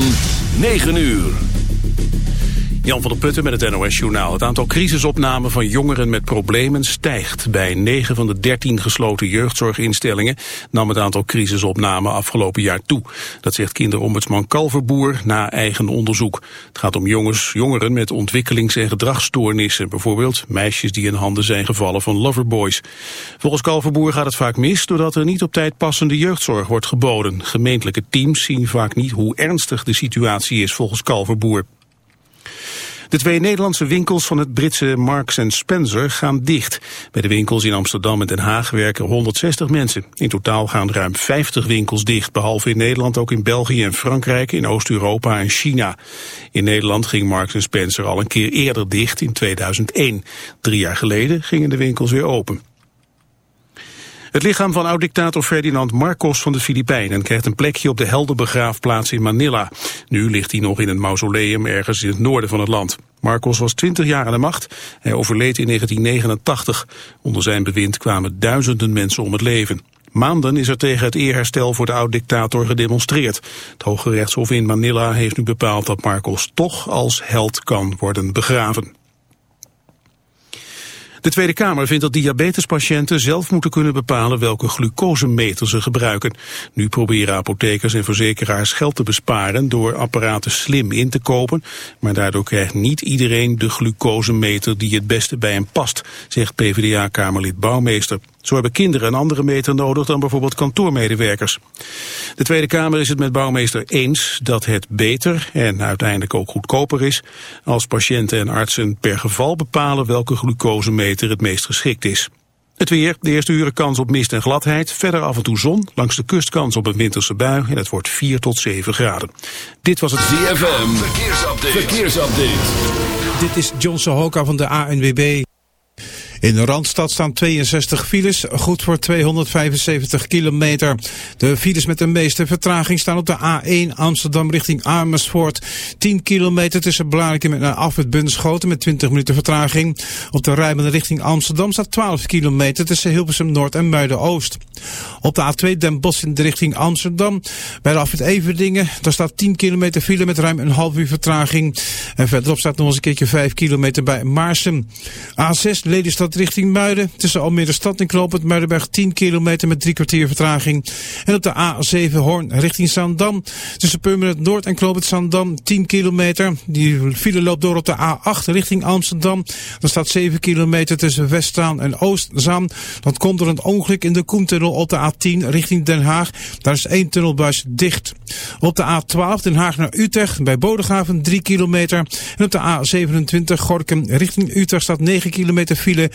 van 9 uur. Jan van der Putten met het NOS-journaal. Het aantal crisisopnamen van jongeren met problemen stijgt. Bij 9 van de 13 gesloten jeugdzorginstellingen nam het aantal crisisopnamen afgelopen jaar toe. Dat zegt kinderombudsman Kalverboer na eigen onderzoek. Het gaat om jongens, jongeren met ontwikkelings- en gedragsstoornissen. Bijvoorbeeld meisjes die in handen zijn gevallen van loverboys. Volgens Kalverboer gaat het vaak mis doordat er niet op tijd passende jeugdzorg wordt geboden. Gemeentelijke teams zien vaak niet hoe ernstig de situatie is volgens Kalverboer. De twee Nederlandse winkels van het Britse Marks Spencer gaan dicht. Bij de winkels in Amsterdam en Den Haag werken 160 mensen. In totaal gaan ruim 50 winkels dicht, behalve in Nederland ook in België en Frankrijk, in Oost-Europa en China. In Nederland ging Marks Spencer al een keer eerder dicht, in 2001. Drie jaar geleden gingen de winkels weer open. Het lichaam van oud-dictator Ferdinand Marcos van de Filipijnen krijgt een plekje op de heldenbegraafplaats in Manila. Nu ligt hij nog in een mausoleum ergens in het noorden van het land. Marcos was 20 jaar aan de macht. Hij overleed in 1989. Onder zijn bewind kwamen duizenden mensen om het leven. Maanden is er tegen het eerherstel voor de oud-dictator gedemonstreerd. Het Hoge Rechtshof in Manila heeft nu bepaald dat Marcos toch als held kan worden begraven. De Tweede Kamer vindt dat diabetespatiënten zelf moeten kunnen bepalen welke glucosemeter ze gebruiken. Nu proberen apothekers en verzekeraars geld te besparen door apparaten slim in te kopen, maar daardoor krijgt niet iedereen de glucosemeter die het beste bij hem past, zegt PvdA-kamerlid Bouwmeester. Zo hebben kinderen een andere meter nodig dan bijvoorbeeld kantoormedewerkers. De Tweede Kamer is het met bouwmeester eens dat het beter en uiteindelijk ook goedkoper is als patiënten en artsen per geval bepalen welke glucosemeter het meest geschikt is. Het weer, de eerste uren kans op mist en gladheid, verder af en toe zon, langs de kust kans op een winterse bui en het wordt 4 tot 7 graden. Dit was het ZFM, verkeersupdate. verkeersupdate. Dit is John Sohoka van de ANWB. In de Randstad staan 62 files, goed voor 275 kilometer. De files met de meeste vertraging staan op de A1 Amsterdam richting Amersfoort. 10 kilometer tussen Blarikum en Afwit Bunschoten met 20 minuten vertraging. Op de Rijmen richting Amsterdam staat 12 kilometer tussen Hilversum Noord en Muiden-Oost. Op de A2 Den Bosch in de richting Amsterdam. Bij de Afwit Everdingen, daar staat 10 kilometer file met ruim een half uur vertraging. En verderop staat nog eens een keertje 5 kilometer bij Maarsen. A6 Lelystad richting Muiden. Tussen Almere Stad en Knoopend Muidenberg 10 kilometer met drie kwartier vertraging. En op de A7 Hoorn richting Zaandam. Tussen Purmerend Noord en Knoopend Zaandam 10 kilometer. Die file loopt door op de A8 richting Amsterdam. Dan staat 7 kilometer tussen Westzaan en Oostzaan. Dat komt door een ongeluk in de Koentunnel op de A10 richting Den Haag. Daar is één tunnelbuis dicht. Op de A12 Den Haag naar Utrecht bij Bodegraven 3 kilometer. En op de A27 Gorkum richting Utrecht staat 9 kilometer file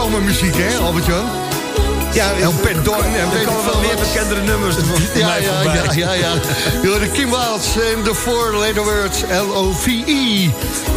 Zomermuziek, hè, Albert-Jan? Ja, El Perdón. En er komen wel meer bekendere nummers ja, ja, ja, ja, ja. de Kim Wilds en de four letter words L-O-V-E.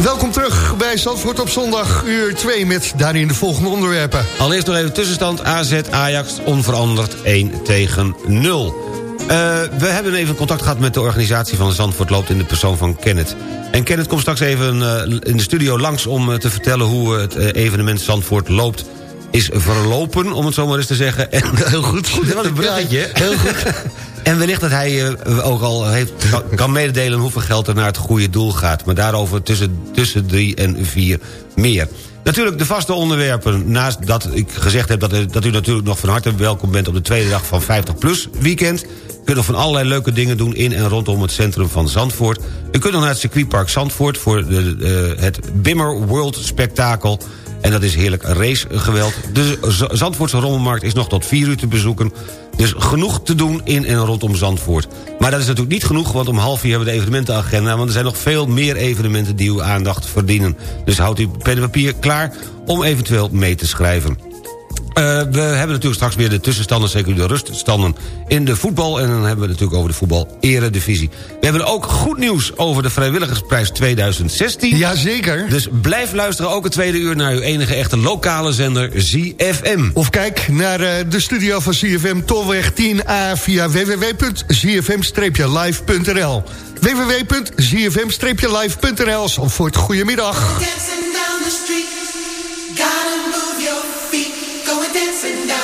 Welkom terug bij Zandvoort op zondag, uur 2... met daarin de volgende onderwerpen. Allereerst nog even tussenstand. AZ Ajax onveranderd 1 tegen 0. Uh, we hebben even contact gehad met de organisatie van Zandvoort Loopt... in de persoon van Kenneth. En Kenneth komt straks even uh, in de studio langs... om uh, te vertellen hoe het evenement Zandvoort Loopt is verlopen, om het zo maar eens te zeggen. En, heel goed. goed. Was een heel goed. en wellicht dat hij uh, ook al heeft, kan mededelen hoeveel geld er naar het goede doel gaat. Maar daarover tussen, tussen drie en vier meer. Natuurlijk de vaste onderwerpen. Naast dat ik gezegd heb dat, dat u natuurlijk nog van harte welkom bent... op de tweede dag van 50PLUS weekend. Nog van allerlei leuke dingen doen in en rondom het centrum van Zandvoort. U kunt nog naar het circuitpark Zandvoort... voor de, het Bimmer World Spektakel... En dat is heerlijk racegeweld. De Zandvoortse Rommelmarkt is nog tot 4 uur te bezoeken. Dus genoeg te doen in en rondom Zandvoort. Maar dat is natuurlijk niet genoeg, want om half vier hebben we de evenementenagenda... want er zijn nog veel meer evenementen die uw aandacht verdienen. Dus houdt uw pen en papier klaar om eventueel mee te schrijven. Uh, we hebben natuurlijk straks weer de tussenstanden, zeker de ruststanden in de voetbal. En dan hebben we het natuurlijk over de voetbal-eredivisie. We hebben ook goed nieuws over de vrijwilligersprijs 2016. Jazeker. Dus blijf luisteren ook het tweede uur naar uw enige echte lokale zender ZFM. Of kijk naar uh, de studio van ZFM Tolweg 10A via www.zfm-live.nl www.zfm-live.nl Zandvoort, goedemiddag.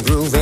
Groove.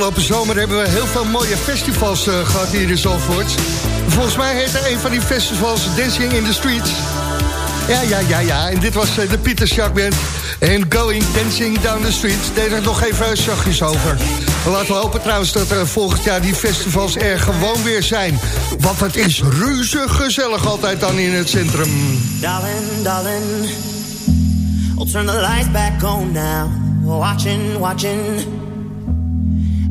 Afgelopen zomer hebben we heel veel mooie festivals uh, gehad hier in Zandvoort. Volgens mij heette een van die festivals Dancing in the Streets. Ja, ja, ja, ja. En dit was uh, de Pieter. En Going Dancing Down the Street. Deed er nog even zachtjes over. Laten we hopen trouwens dat er volgend jaar die festivals er gewoon weer zijn. Want het is reuze gezellig altijd dan in het centrum. Darling, darling. I'll turn the lights back on now. Watching, watching.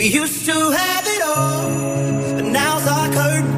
We used to have it all, but now's our curtain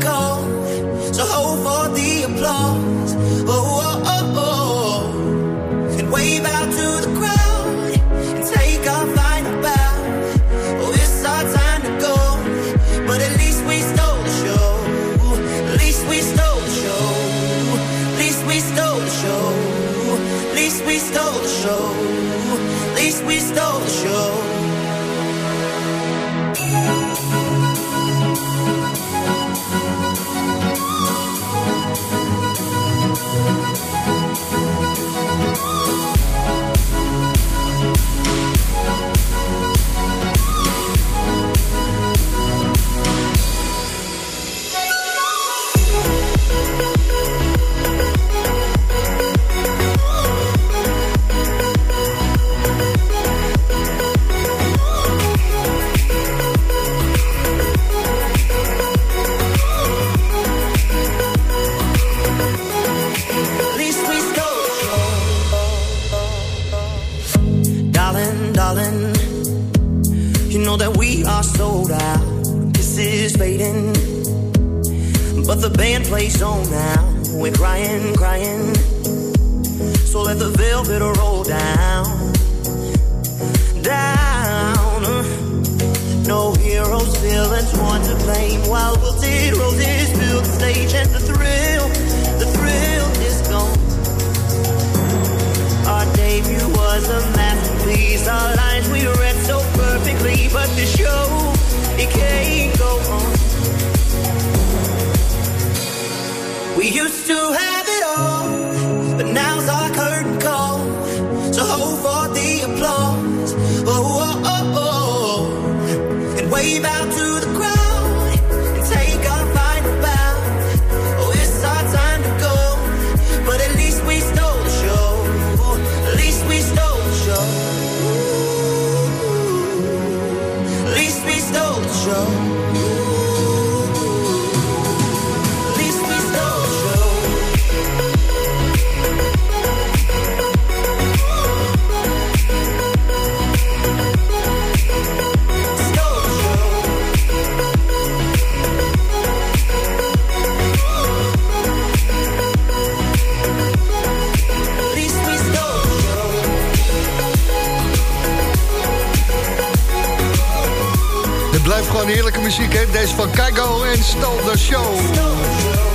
van Kaigo en Stal de Show.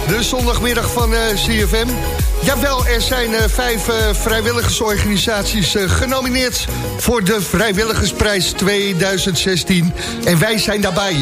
De zondagmiddag van uh, eh, CFM. Jawel, er zijn uh, vijf uh, vrijwilligersorganisaties genomineerd... voor de Vrijwilligersprijs 2016. En wij zijn daarbij.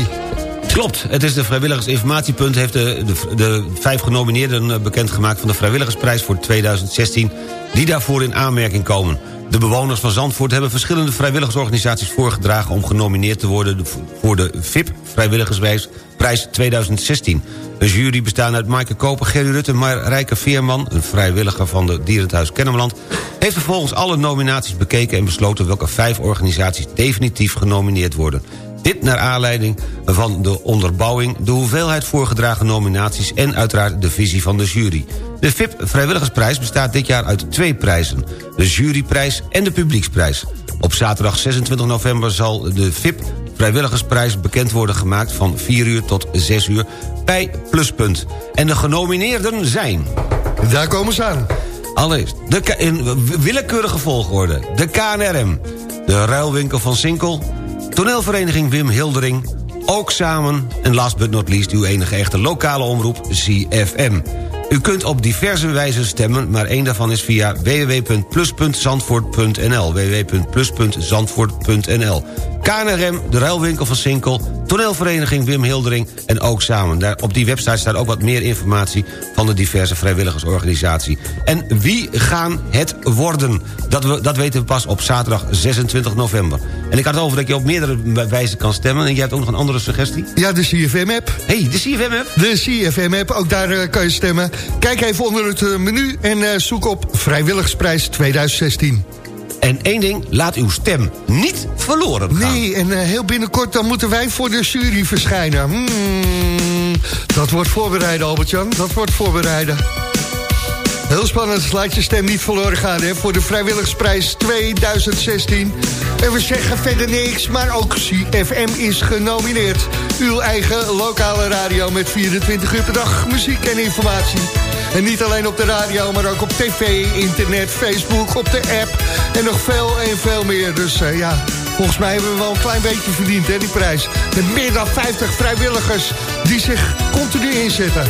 Klopt, het is de Vrijwilligersinformatiepunt... heeft de, de, de vijf genomineerden bekendgemaakt... van de Vrijwilligersprijs voor 2016... die daarvoor in aanmerking komen. De bewoners van Zandvoort hebben verschillende vrijwilligersorganisaties voorgedragen... om genomineerd te worden voor de VIP Vrijwilligersprijs 2016. Een jury bestaande uit Maaike Koper, Gerry Rutte... Rijke Veerman, een vrijwilliger van de Dierenthuis Kennemerland... heeft vervolgens alle nominaties bekeken en besloten... welke vijf organisaties definitief genomineerd worden. Dit naar aanleiding van de onderbouwing, de hoeveelheid voorgedragen nominaties... en uiteraard de visie van de jury. De VIP Vrijwilligersprijs bestaat dit jaar uit twee prijzen. De juryprijs en de publieksprijs. Op zaterdag 26 november zal de VIP Vrijwilligersprijs bekend worden gemaakt... van 4 uur tot 6 uur bij Pluspunt. En de genomineerden zijn... Daar komen ze aan. Allereerst, de in willekeurige volgorde. De KNRM, de ruilwinkel van Sinkel Toneelvereniging Wim Hildering, ook samen... en last but not least uw enige echte lokale omroep, CFM. U kunt op diverse wijzen stemmen, maar één daarvan is via www.plus.zandvoort.nl www.plus.zandvoort.nl KNRM, de ruilwinkel van Sinkel, toneelvereniging Wim Hildering en ook samen. Daar, op die website staat ook wat meer informatie van de diverse vrijwilligersorganisatie. En wie gaan het worden? Dat, we, dat weten we pas op zaterdag 26 november. En ik had het over dat je op meerdere wijzen kan stemmen. En jij hebt ook nog een andere suggestie? Ja, de CFM-app. hey, de CFM-app? De CFM-app, ook daar uh, kan je stemmen. Kijk even onder het uh, menu en uh, zoek op Vrijwilligersprijs 2016. En één ding, laat uw stem niet verloren gaan. Nee, en uh, heel binnenkort dan moeten wij voor de jury verschijnen. Hmm, dat wordt voorbereiden, Albert-Jan. Dat wordt voorbereiden. Heel spannend, laat je stem niet verloren gaan hè, voor de Vrijwilligersprijs 2016. En we zeggen verder niks, maar ook CFM is genomineerd. Uw eigen lokale radio met 24 uur per dag muziek en informatie. En niet alleen op de radio, maar ook op tv, internet, Facebook, op de app. En nog veel en veel meer. Dus uh, ja, volgens mij hebben we wel een klein beetje verdiend, hè, die prijs. Met meer dan 50 vrijwilligers die zich continu inzetten.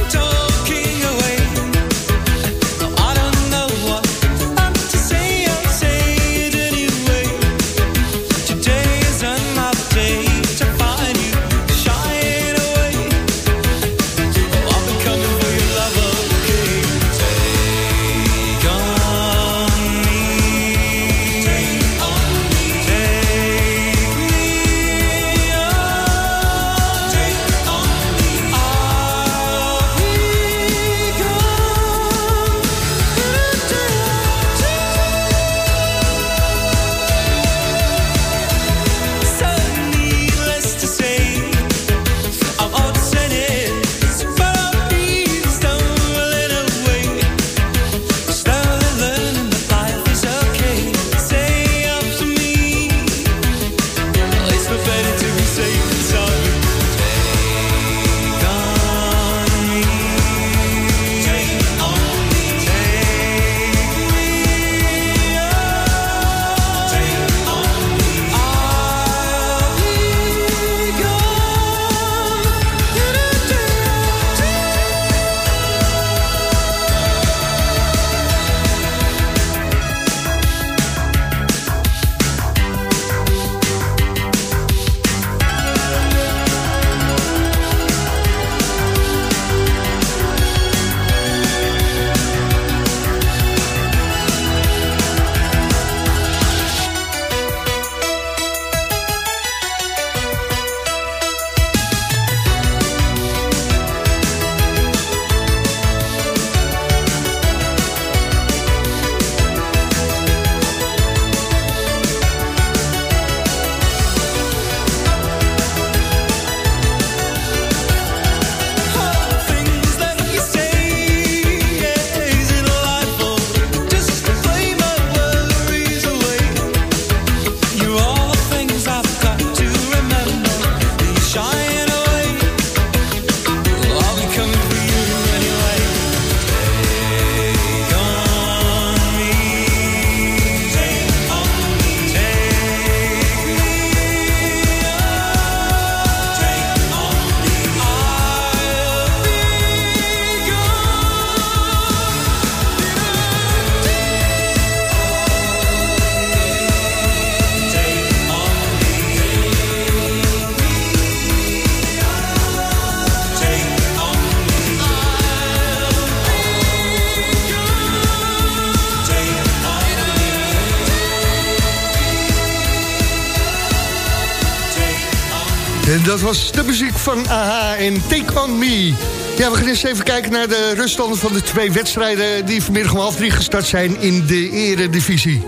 Dat was de muziek van AHA en Take On Me. Ja, we gaan eens even kijken naar de ruststanden van de twee wedstrijden... die vanmiddag om half drie gestart zijn in de eredivisie.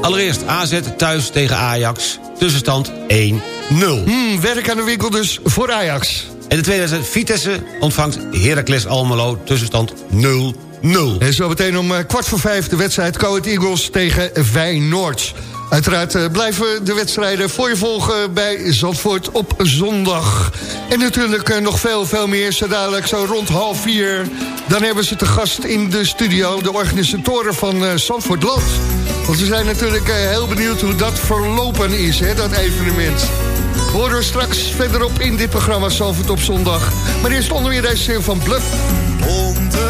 Allereerst AZ thuis tegen Ajax. Tussenstand 1-0. Hmm, werk aan de winkel dus voor Ajax. En de tweede wedstrijd Vitesse ontvangt Heracles Almelo. Tussenstand 0-0. En zo meteen om kwart voor vijf de wedstrijd Coët Eagles tegen Feyenoord. Uiteraard eh, blijven de wedstrijden voor je volgen bij Zandvoort op zondag. En natuurlijk eh, nog veel, veel meer. Zo dadelijk, zo rond half vier. Dan hebben ze te gast in de studio de organisatoren van eh, Zandvoort Land. Want we zijn natuurlijk heel benieuwd hoe dat verlopen is, hè, dat evenement. Worden we straks verderop in dit programma Zandvoort op zondag. Maar eerst onder meer deze van Bluff. Onder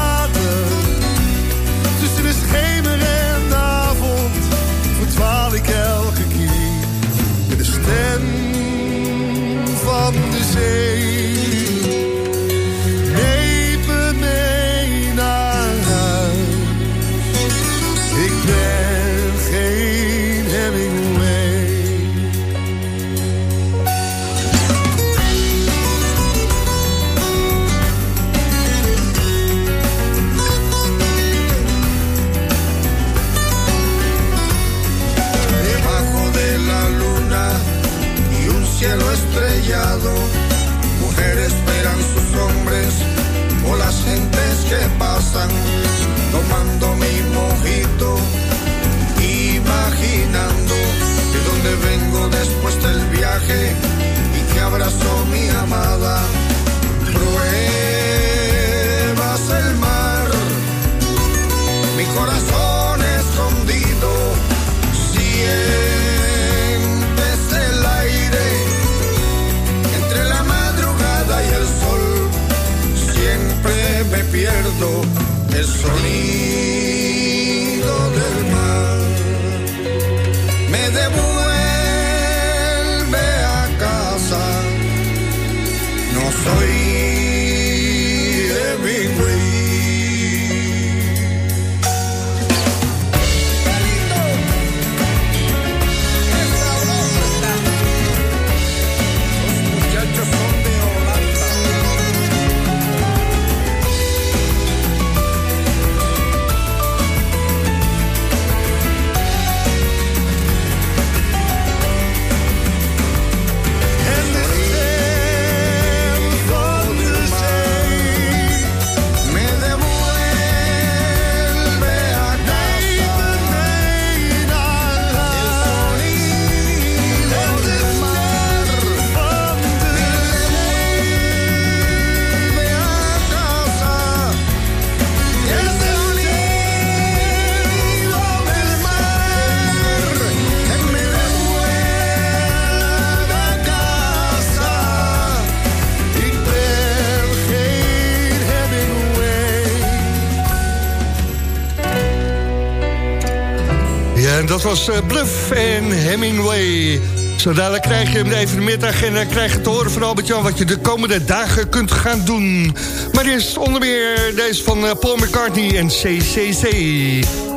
was eh, Bluff en Hemingway. Zo dadelijk krijg je hem even de middag en dan krijg je te horen van Albert-Jan... wat je de komende dagen kunt gaan doen. Maar eerst onder meer deze van eh, Paul McCartney en CCC.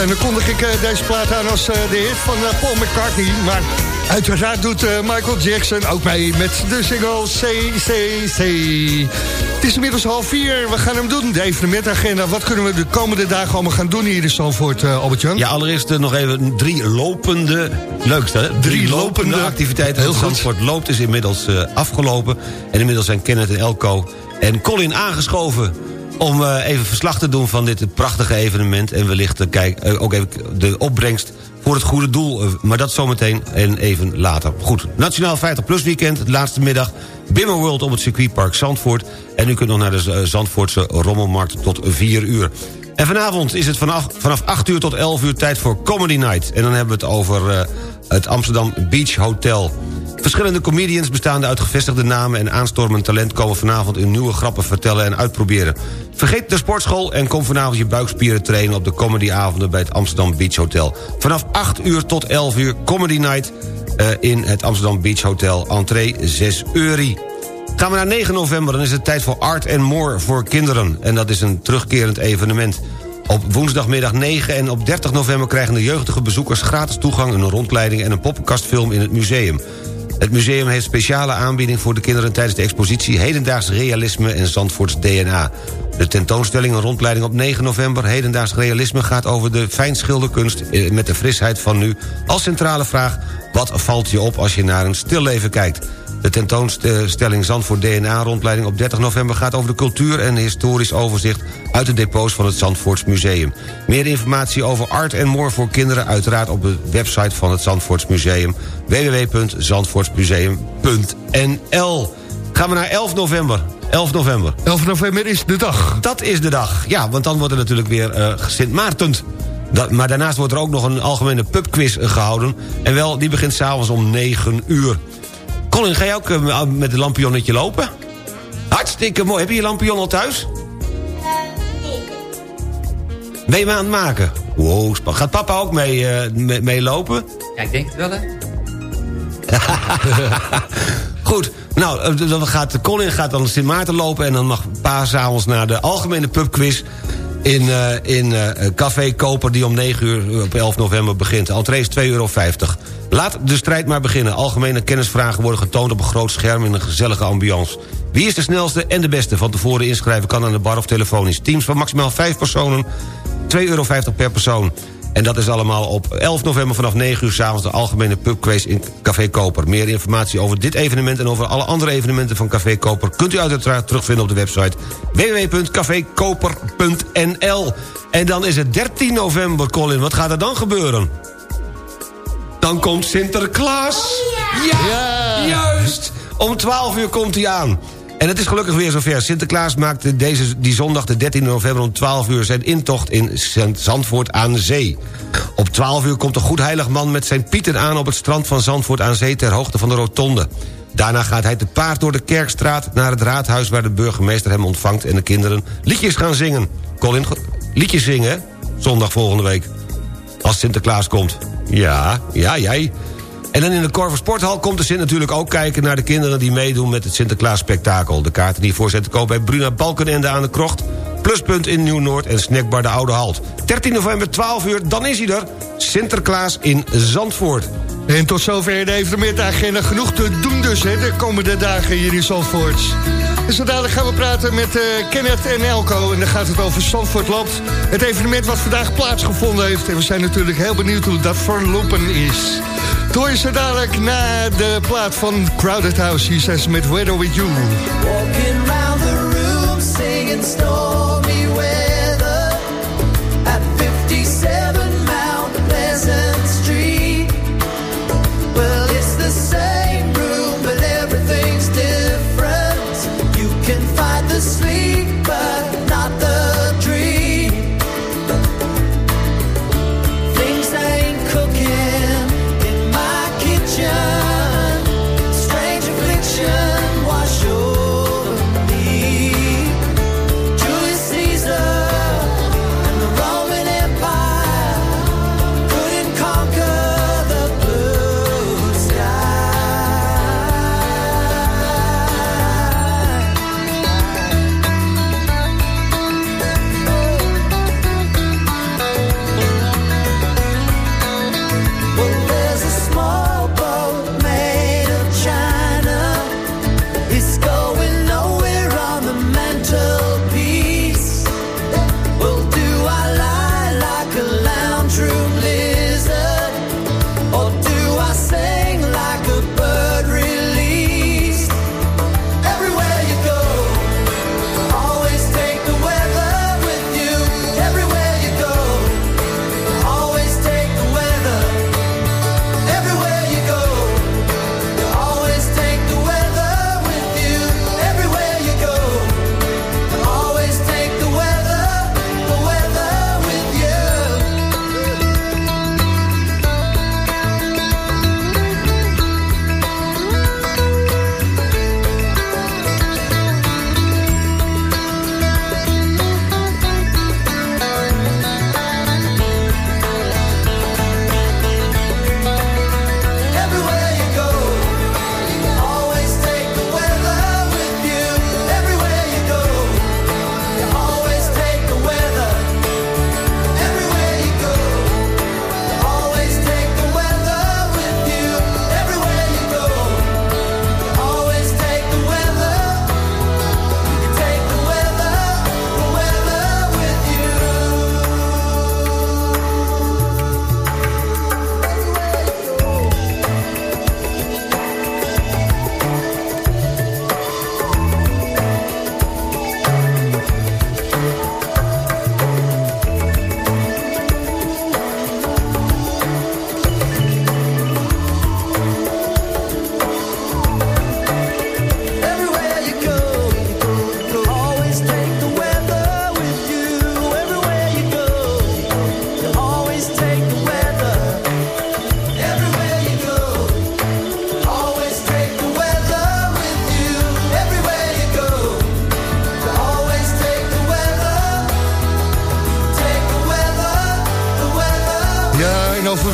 Ja, en dan kondig ik uh, deze plaat aan als uh, de hit van Paul McCartney. Maar uiteraard doet Michael Jackson ook mee met de single CCC. Het is inmiddels half vier. We gaan hem doen, de evenementagenda. Wat kunnen we de komende dagen allemaal gaan doen hier in Zandvoort, Albert-Jan? Ja, allereerst nog even drie lopende... Leukste, hè? Drie, drie lopende, activiteiten. Heel Zandvoort loopt is inmiddels afgelopen. En inmiddels zijn Kenneth en Elko en Colin aangeschoven om uh, even verslag te doen van dit prachtige evenement... en wellicht uh, kijk, uh, ook even de opbrengst voor het goede doel. maar dat zometeen en even later. Goed, Nationaal 50 Plus Weekend, de laatste middag... Bimmer World op het circuitpark Zandvoort... en u kunt nog naar de Zandvoortse Rommelmarkt tot 4 uur. En vanavond is het vanaf, vanaf 8 uur tot 11 uur tijd voor Comedy Night. En dan hebben we het over het Amsterdam Beach Hotel... Verschillende comedians bestaande uit gevestigde namen en aanstormend talent... komen vanavond hun nieuwe grappen vertellen en uitproberen. Vergeet de sportschool en kom vanavond je buikspieren trainen... op de comedyavonden bij het Amsterdam Beach Hotel. Vanaf 8 uur tot 11 uur Comedy Night uh, in het Amsterdam Beach Hotel. Entree 6 euro. Gaan we naar 9 november, dan is het tijd voor Art and More voor kinderen. En dat is een terugkerend evenement. Op woensdagmiddag 9 en op 30 november krijgen de jeugdige bezoekers gratis toegang... een rondleiding en een poppenkastfilm in het museum. Het museum heeft speciale aanbieding voor de kinderen... tijdens de expositie Hedendaags Realisme en Zandvoorts DNA. De tentoonstelling een rondleiding op 9 november... Hedendaags Realisme gaat over de fijnschilderkunst... Eh, met de frisheid van nu als centrale vraag... wat valt je op als je naar een stilleven kijkt? De tentoonstelling Zandvoort DNA-rondleiding op 30 november... gaat over de cultuur en historisch overzicht... uit de depots van het Zandvoorts Museum. Meer informatie over art en more voor kinderen... uiteraard op de website van het Zandvoorts Museum... www.zandvoortsmuseum.nl Gaan we naar 11 november. 11 november. 11 november is de dag. Dat is de dag, ja, want dan wordt er natuurlijk weer uh, Sint Maarten. Dat, maar daarnaast wordt er ook nog een algemene pubquiz gehouden. En wel, die begint s'avonds om 9 uur. Colin, ga je ook uh, met een lampionnetje lopen? Hartstikke mooi. Heb je je lampion al thuis? nee. Ben je hem aan het maken? Wow, Gaat papa ook mee, uh, mee, mee lopen? Ja, ik denk het wel, hè. Goed, nou, dan gaat, Colin gaat dan Sint Maarten lopen... en dan mag pa s'avonds naar de algemene pubquiz in, uh, in uh, Café Koper... die om 9 uur op 11 november begint. Entree is 2,50 euro. Laat de strijd maar beginnen. Algemene kennisvragen worden getoond op een groot scherm... in een gezellige ambiance. Wie is de snelste en de beste? Van tevoren inschrijven kan aan de bar of telefonisch. Teams van maximaal 5 personen, 2,50 euro per persoon. En dat is allemaal op 11 november vanaf 9 uur s'avonds... de algemene pubquiz in Café Koper. Meer informatie over dit evenement en over alle andere evenementen van Café Koper... kunt u uiteraard terugvinden op de website www.cafekoper.nl. En dan is het 13 november, Colin. Wat gaat er dan gebeuren? Dan komt Sinterklaas. ja. ja, juist. Om 12 uur komt hij aan. En het is gelukkig weer zover. Sinterklaas maakt deze, die zondag de 13 november om 12 uur... zijn intocht in Zandvoort aan Zee. Op 12 uur komt de goedheilig man met zijn pieten aan... op het strand van Zandvoort aan Zee ter hoogte van de rotonde. Daarna gaat hij te paard door de Kerkstraat naar het raadhuis... waar de burgemeester hem ontvangt en de kinderen liedjes gaan zingen. Colin, liedjes zingen, Zondag volgende week. Als Sinterklaas komt. Ja, ja, jij. En dan in de Corver Sporthal komt de Sint natuurlijk ook kijken... naar de kinderen die meedoen met het Sinterklaas-spektakel. De kaarten die voorzet te koop bij Bruna Balkenende aan de Krocht... Pluspunt in Nieuw-Noord en Snackbar de Oude Halt. 13 november, 12 uur, dan is hij er. Sinterklaas in Zandvoort. En tot zover de evenementagenda. Genoeg te doen dus hè, de komende dagen hier in Zandvoort. Zo dadelijk gaan we praten met uh, Kenneth en Elko. En dan gaat het over Zandvoort Loopt. Het evenement wat vandaag plaatsgevonden heeft. En we zijn natuurlijk heel benieuwd hoe dat verlopen is. Door ze dadelijk naar de plaat van Crowded House. Hier zijn ze met Weather With You. Walking round the room, singing stormy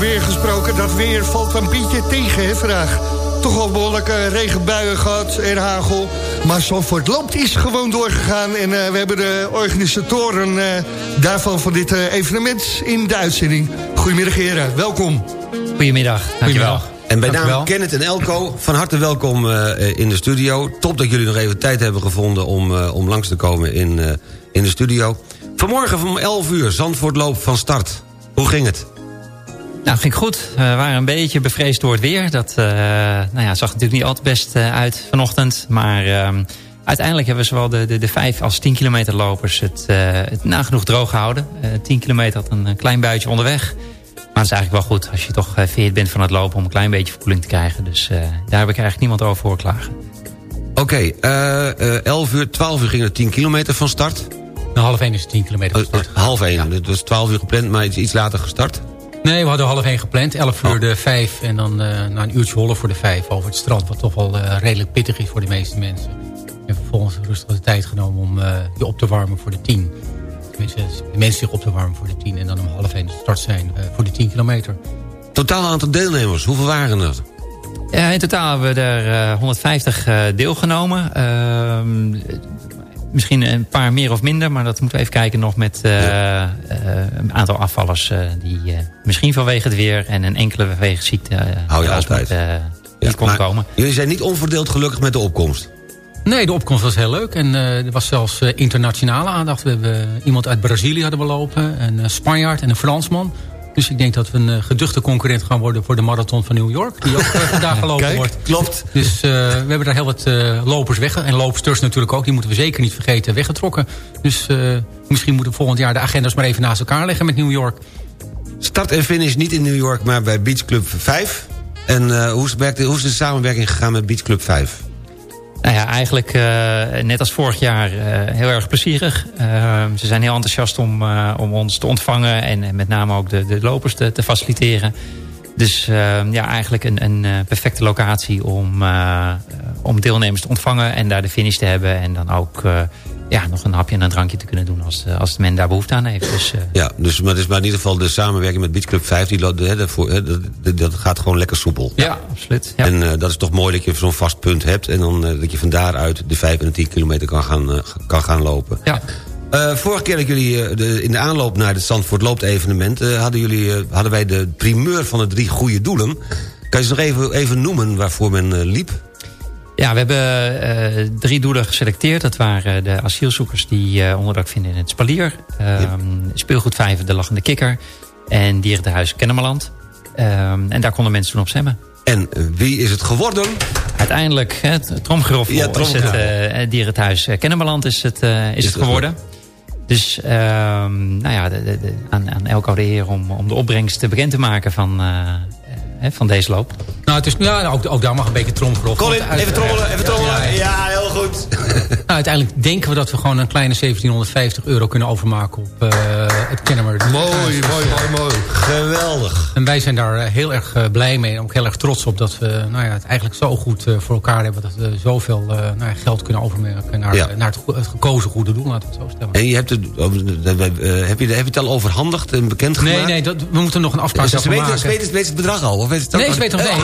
gesproken, dat weer valt een beetje tegen hè, vandaag. Toch wel behoorlijke regenbuien gehad en hagel. Maar Zandvoort loopt is gewoon doorgegaan. En uh, we hebben de organisatoren uh, daarvan van dit uh, evenement in de uitzending. Goedemiddag heren, welkom. Goedemiddag, dankjewel. En bij naam Kenneth en Elko, van harte welkom uh, in de studio. Top dat jullie nog even tijd hebben gevonden om, uh, om langs te komen in, uh, in de studio. Vanmorgen om 11 uur, Zandvoort loop van start. Hoe ging het? Nou, ging goed. We waren een beetje bevreesd door het weer. Dat nou ja, zag natuurlijk niet altijd best uit vanochtend. Maar ehm, uiteindelijk hebben we zowel de, de, de 5 als 10 kilometer lopers het, het nagenoeg droog gehouden. 10 kilometer had een klein buitje onderweg. Maar het is eigenlijk wel goed als je toch veert bent van het lopen... om een klein beetje verkoeling te krijgen. Dus uh, daar heb ik eigenlijk niemand over voor klagen. Oké, okay, uh, uh, 11 uur, 12 uur ging het 10 kilometer van start. Nou, half 1 is het 10 kilometer van start. half 1, ja. dus 12 uur gepland, maar iets, iets later gestart? Nee, we hadden half 1 gepland. 11 uur oh. de 5 en dan na een uurtje hollen voor de 5 over het strand. Wat toch wel redelijk pittig is voor de meeste mensen. En vervolgens rustig de tijd genomen om je op te warmen voor de 10 de mensen zich op te warmen voor de 10. En dan om half 1 start zijn uh, voor de 10 kilometer. Totaal aantal deelnemers, hoeveel waren er? Ja, in totaal hebben we er uh, 150 uh, deelgenomen. Misschien een paar meer of minder. Maar dat moeten we even kijken nog met ja. een aantal afvallers. die misschien vanwege het weer en een enkele vanwege ziekte... Hou je altijd. Met, ja, kon komen. Jullie zijn niet onverdeeld gelukkig met de opkomst? Nee, de opkomst was heel leuk. En uh, er was zelfs uh, internationale aandacht. We hebben iemand uit Brazilië hadden we lopen. Een uh, Spanjaard en een Fransman. Dus ik denk dat we een geduchte concurrent gaan worden... voor de marathon van New York. Die ook vandaag gelopen Kijk, wordt. klopt. Dus we hebben daar heel wat lopers weg. En loopsters natuurlijk ook. Die moeten we zeker niet vergeten weggetrokken. Dus misschien moeten we volgend jaar de agendas maar even naast elkaar leggen met New York. Start en finish niet in New York, maar bij Beach Club 5. En hoe, is, hoe is de samenwerking gegaan met Beach Club 5? Nou ja, eigenlijk uh, net als vorig jaar uh, heel erg plezierig. Uh, ze zijn heel enthousiast om, om ons te ontvangen en met name ook de, de lopers te, te faciliteren. Dus ja, eigenlijk een, een perfecte locatie om, om deelnemers te ontvangen en daar de finish te hebben. En dan ook ja, nog een hapje en een drankje te kunnen doen als, als men daar behoefte aan heeft. Dus, uh... Ja, dus, maar, dus, maar in ieder geval de samenwerking met Beach Club 5, die, dat, dat, dat, gaat gewoon lekker soepel. Ja, absoluut. Ja. En uh, dat is toch mooi dat je zo'n vast punt hebt en dan uh, dat je van daaruit de 5 en de 10 kilometer kan gaan, kan gaan lopen. Ja. vorige keer dat jullie de, in de aanloop naar het Zandvoort Loopt evenement... hadden, jullie, hadden wij de primeur van de drie goede doelen. Kan je ze nog even, even noemen waarvoor men liep? Ja, we hebben uh, drie doelen geselecteerd. Dat waren de asielzoekers die uh, onderdak vinden in het Spalier. Um, ja. Speelgoedvijver De Lachende Kikker. En Dierentehuis Kennemerland. Um, en daar konden mensen toen op stemmen. En wie is het geworden? Uiteindelijk, het Tromgeroffel ja, is het uh, Dierentehuis Kennemerland is het, is, is het geworden. Het dus um, nou ja, de, de, de, aan, aan Elko de Heer om, om de opbrengst bekend te maken van, hè, van deze loop. Nou, het is, ja, ook, ook daar mag een beetje tromgeroffel. Colin, even trommelen, even trommelen. Ja, ja, ja. heel goed. nou, uiteindelijk denken we dat we gewoon een kleine 1750 euro kunnen overmaken op uh, het Kennemer. Mooi, mooi, mooi, mooi. Geweldig. En wij zijn daar heel erg uh, blij mee en ook heel erg trots op dat we nou ja, het eigenlijk zo goed voor elkaar hebben. Dat we zoveel nou ja, geld kunnen overmaken naar, ja. naar het, het, gekozen goede doel, laten we het zo stellen. En je hebt het, heb, je, heb je het al overhandigd en bekend gemaakt? Nee, nee, dat, we moeten nog een afspraak dus maken. Ze weten, het bedrag al? Of het nee, ze weten nog nee.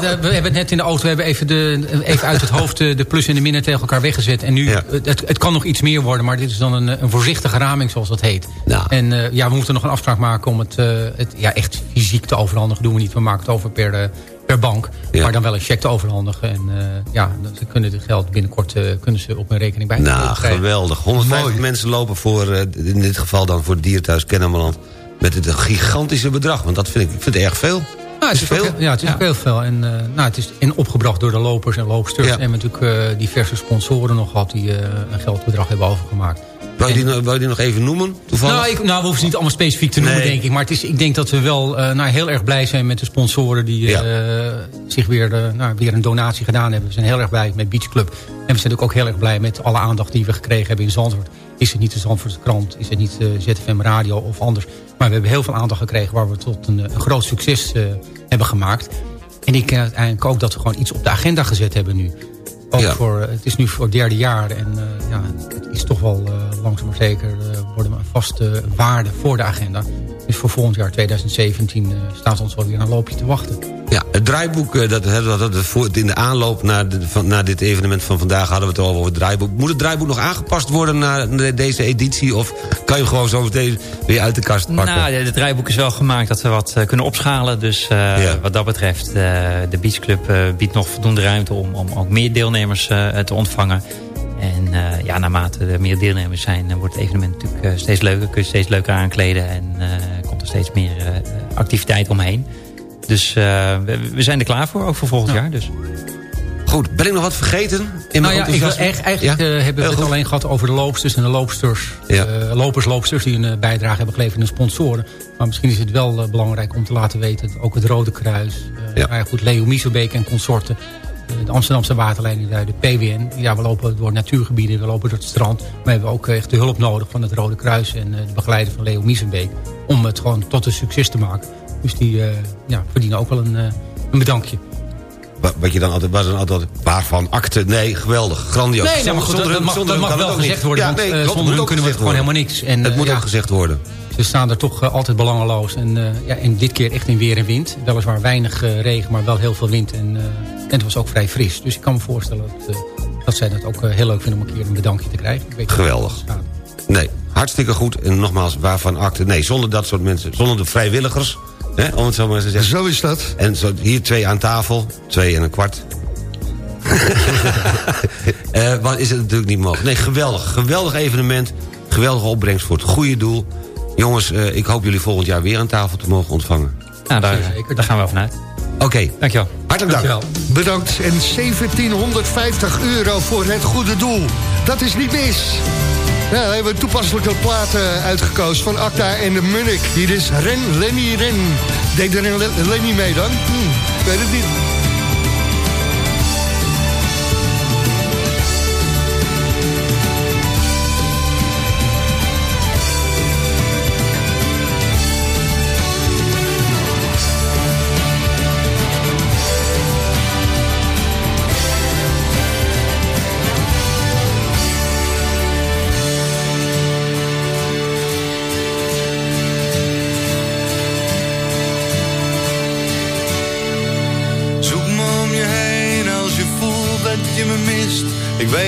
We, we, hebben het net in de auto, we hebben even, de, even uit het hoofd de, de plus en de minnen tegen elkaar weggezet. En nu, ja. het, het kan nog iets meer worden, maar dit is dan een, een voorzichtige raming zoals dat heet. Nou. En uh, ja, we moeten nog een afspraak maken om het, uh, het ja, echt fysiek te overhandigen. doen we niet, we maken het over per, uh, per bank. Ja. Maar dan wel een cheque te overhandigen. En ja, ze kunnen dit geld binnenkort kunnen ze op hun rekening bij. Nou, geweldig. 150 mensen lopen voor, in dit geval dan voor het dierenthuis Kennemerland met het gigantische bedrag. Want dat vind ik, ik vind het erg veel. Nou, het is veel. ja, het is ja. heel veel. En, uh, nou, het is in opgebracht door de lopers en loopsters. Ja. En natuurlijk uh, diverse sponsoren nog gehad die uh, een geldbedrag hebben overgemaakt. Wou je, die, wou je die nog even noemen? Toevallig? Nou, ik, nou, we hoeven ze niet allemaal specifiek te noemen, nee. denk ik. Maar het is, ik denk dat we wel nou, heel erg blij zijn met de sponsoren... die ja. zich weer, nou, weer een donatie gedaan hebben. We zijn heel erg blij met Beach Club. En we zijn natuurlijk ook heel erg blij met alle aandacht die we gekregen hebben in Zandvoort. Is het niet de Zandvoortse krant, is het niet ZFM Radio of anders. Maar we hebben heel veel aandacht gekregen waar we tot een, een groot succes hebben gemaakt. En ik denk uiteindelijk ook dat we gewoon iets op de agenda gezet hebben nu. Ook ja. voor, het is nu voor het derde jaar en uh, ja, het is toch wel uh, langzaam maar zeker worden een vaste waarde voor de agenda. Dus voor volgend jaar 2017 staat ons wel weer een loopje te wachten. Ja, het draaiboek, dat, dat, dat, in de aanloop naar, de, van, naar dit evenement van vandaag... hadden we het al over het draaiboek. Moet het draaiboek nog aangepast worden naar deze editie... of kan je gewoon zo meteen weer uit de kast pakken? Nou, het draaiboek is wel gemaakt dat we wat kunnen opschalen. Dus wat dat betreft, de Beach Club biedt nog voldoende ruimte... om, om ook meer deelnemers te ontvangen. En uh, ja, naarmate er meer deelnemers zijn, wordt het evenement natuurlijk uh, steeds leuker. Kun je steeds leuker aankleden en uh, komt er steeds meer activiteit omheen. Dus we, we, zijn er klaar voor, ook voor volgend jaar. Dus. Goed, ben ik nog wat vergeten? In nou ja, ik wil, eigenlijk ja? hebben we het alleen gehad over de loopsters en de loopsters. Ja. lopers, loopsters die een bijdrage hebben geleverd in de sponsoren. Maar misschien is het wel belangrijk om te laten weten... dat ook het Rode Kruis, ja. Goed, Leo Mieselbeek en consorten de Amsterdamse waterleiding, de PWN. Ja, we lopen door natuurgebieden, we lopen door het strand. Maar we hebben ook echt de hulp nodig van het Rode Kruis en eh, de begeleider van Leo Miesenbeek. Om het gewoon tot een succes te maken. Dus die uh, ja, verdienen ook wel een, uh, een bedankje. Wat je dan altijd, was dan altijd, waarvan akte? Nee, geweldig, grandioos. Nee, maar goed, zonder, dat, mag, dat mag wel gezegd worden, ja, nee, want, zonder hun kunnen we gewoon helemaal niks. En, het moet ook gezegd worden. Ze staan er toch altijd belangeloos. En, ja, en dit keer echt in weer en wind. Weliswaar weinig regen, maar wel heel veel wind. En en het was ook vrij fris. Dus ik kan me voorstellen dat, dat zij dat ook heel leuk vinden om een keer een bedankje te krijgen. Weet Geweldig. Nee, hartstikke goed. En nogmaals, waarvan acte? Nee, zonder dat soort mensen, zonder de vrijwilligers. Hè, om het zo maar te zeggen. Zo is dat. En zo, hier twee aan tafel, twee en een kwart. uh, wat is het natuurlijk niet mogelijk. Nee, geweldig. Geweldig evenement. Geweldige opbrengst voor het goede doel. Jongens, uh, ik hoop jullie volgend jaar weer aan tafel te mogen ontvangen. Nou, daar, daar gaan we vanuit. Oké. Okay. Dankjewel. Hartelijk dank. Bedankt. En 1750 euro voor het goede doel. Dat is niet mis. Nou, we hebben toepasselijke platen uitgekozen van Acta en de Munnik. Hier is Ren, Lenny, Ren. Deed er Lenny mee dan? Hm, weet het niet.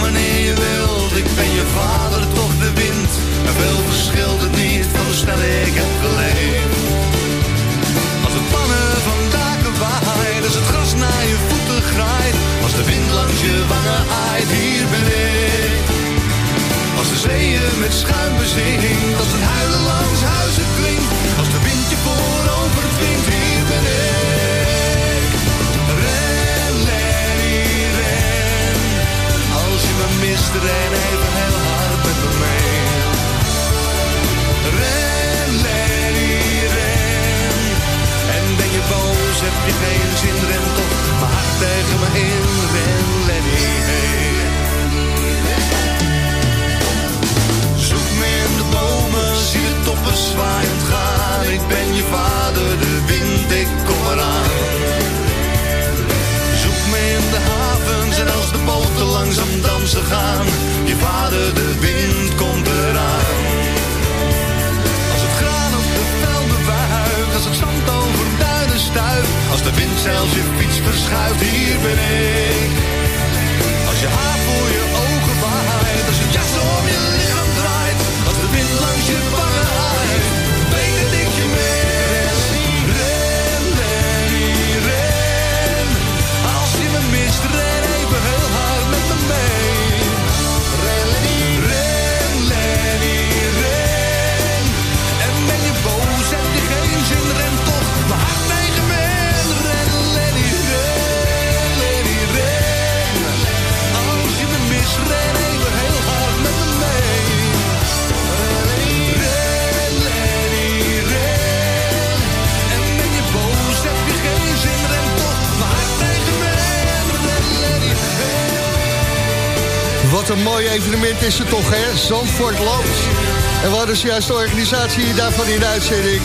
Wanneer je wilt, ik ben je vader, toch de wind. En veel verschilt het niet van snel ik heb geleefd. Als het pannen van daken waait, als het gras naar je voeten graait. Als de wind langs je wangen aait, hier ben ik. Als de zeeën met schuim bezinkt, als het huilen langs huizen klinkt. Als de wind je voorover dwingt, hier ren even heel hard met me mee. Ren, ren. En ben je boos, heb je geen zin, ren toch mijn hart tegen me in. Ren, hey. Zoek me in de bomen, zie de toppen zwaaiend gaan. Ik ben je vader, de wind, ik kom eraan als de boten langzaam dansen gaan. Je vader, de wind komt eraan. Als het graan op de velden wuift, als het zand over duinen stuift. Als de wind zelfs je fiets verschuift, hier ben ik. Als je haar voor je ogen waait, als het jas om je lichaam draait. Als de wind langs je wangen Wat een mooi evenement is het toch, hè? Zandvoort loopt. En we hadden juist de organisatie daarvan in de uitzending.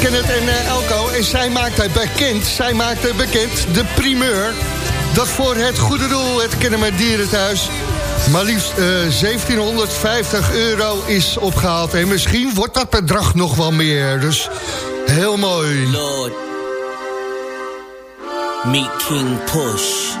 Kenneth en uh, Elko. En zij maakte bekend, zij maakte bekend de primeur... dat voor het goede doel, het Kennemer Dierenthuis... maar liefst uh, 1750 euro is opgehaald. En misschien wordt dat bedrag nog wel meer. Dus heel mooi. Lord, meet King Push.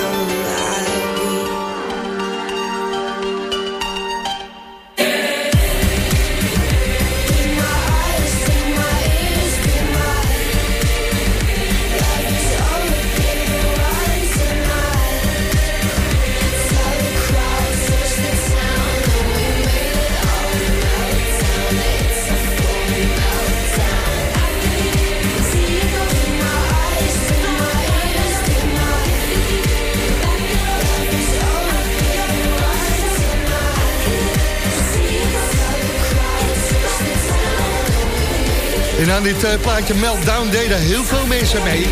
aan dit eh, plaatje Meltdown deden heel veel mensen mee.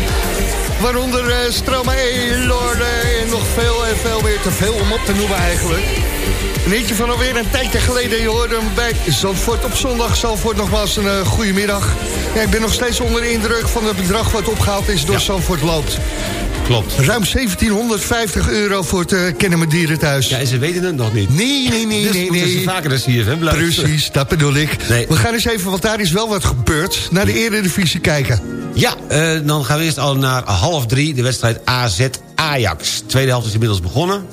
Waaronder uh, Stromae, Lorde en nog veel en veel meer. Te veel om op te noemen eigenlijk. Een eentje van alweer een tijdje geleden. Je hoorde hem bij Zandvoort op zondag. Zandvoort nogmaals een uh, goede middag. Ja, ik ben nog steeds onder de indruk van het bedrag wat opgehaald is door Ja. Zandvoort Loopt. Klopt. Ruim 1750 euro voor het uh, Kennemer Dierenthuis. Ja, en ze weten het nog niet. Nee, nee, nee, dus nee, nee. ze vaker naar CFM blijven. Precies, dat bedoel ik. Nee. We gaan eens even, want daar is wel wat gebeurd... naar de Eredivisie kijken. Ja, eh, dan gaan we eerst al naar half drie. De wedstrijd AZ-Ajax. Tweede helft is inmiddels begonnen.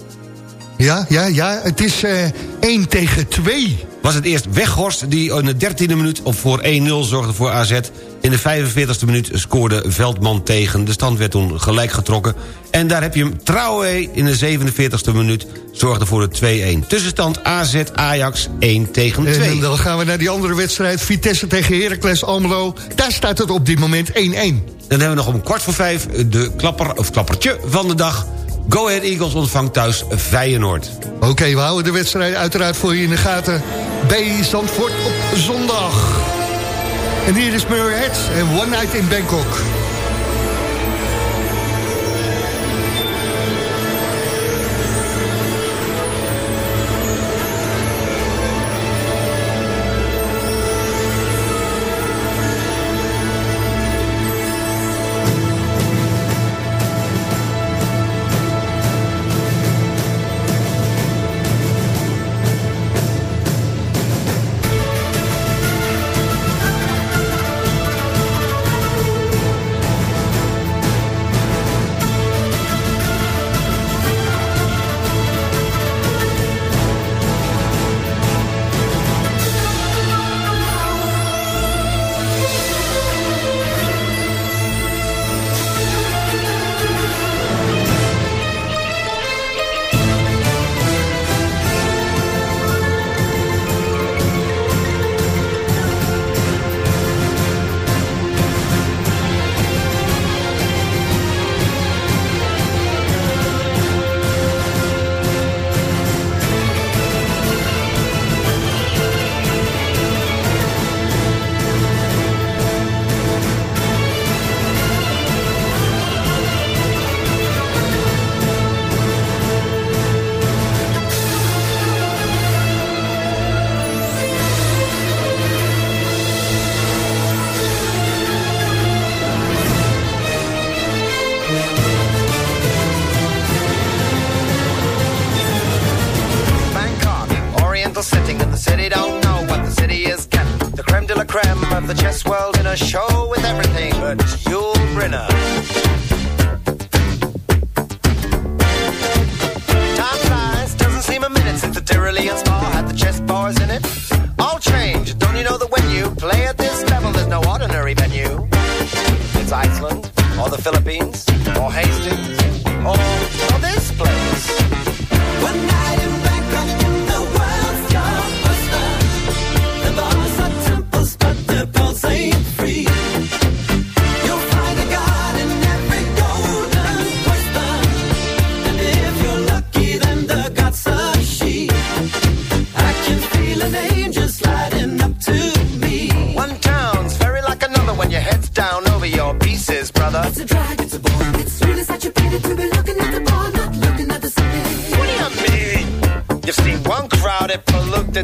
Ja, ja, ja. Het is eh 1 tegen 2. Was het eerst Weghorst die in de dertiende minuut op voor 1-0 zorgde voor AZ. In de 45e minuut scoorde Veldman tegen. De stand werd toen gelijk getrokken. En daar heb je hem Trouwé in de 47e minuut zorgde voor de 2-1. Tussenstand AZ-Ajax 1 tegen 2. En dan gaan we naar die andere wedstrijd. Vitesse tegen Heracles Almelo. Daar staat het op dit moment 1-1. Dan hebben we nog om kwart voor vijf de klapper, of klappertje van de dag. Go Ahead Eagles ontvangt thuis Feyenoord. Oké, we houden de wedstrijd uiteraard voor je in de gaten. Bij Zandvoort op zondag. En hier is Murray Head en One Night in Bangkok. Time flies, doesn't seem a minute since the Spa had the bars in it. All change, don't you know that when you play at this level, there's no ordinary venue? It's Iceland, or the Philippines, or Hastings, or, or this place. One night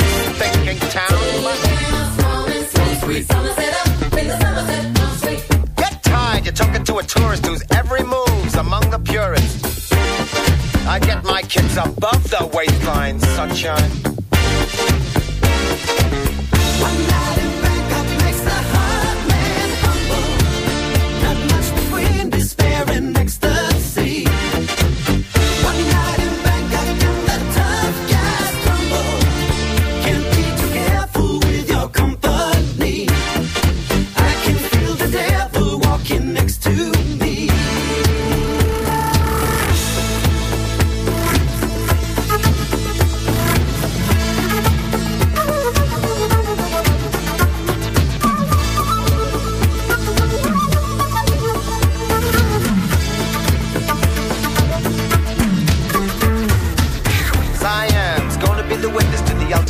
thinking town. Get tired, you're talking to a tourist every move's among the. I get my kids above the waistline, sunshine.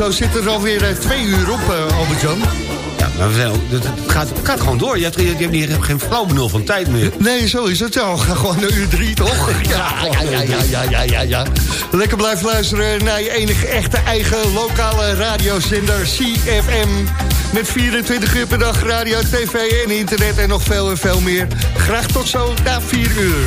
zo zit er alweer eh, twee uur op, eh, Albert-Jan. Ja, maar zijn, het, gaat, het gaat gewoon door. Je hebt, je hebt geen flauw benul van tijd meer. Nee, zo is het. Ja, we gaan gewoon naar uur drie, toch? Ja, ja, ja, ja, ja, ja, ja, ja. Lekker blijven luisteren naar je enige echte eigen lokale radiozender CFM. Met 24 uur per dag radio, tv en internet en nog veel en veel meer. Graag tot zo na 4 uur.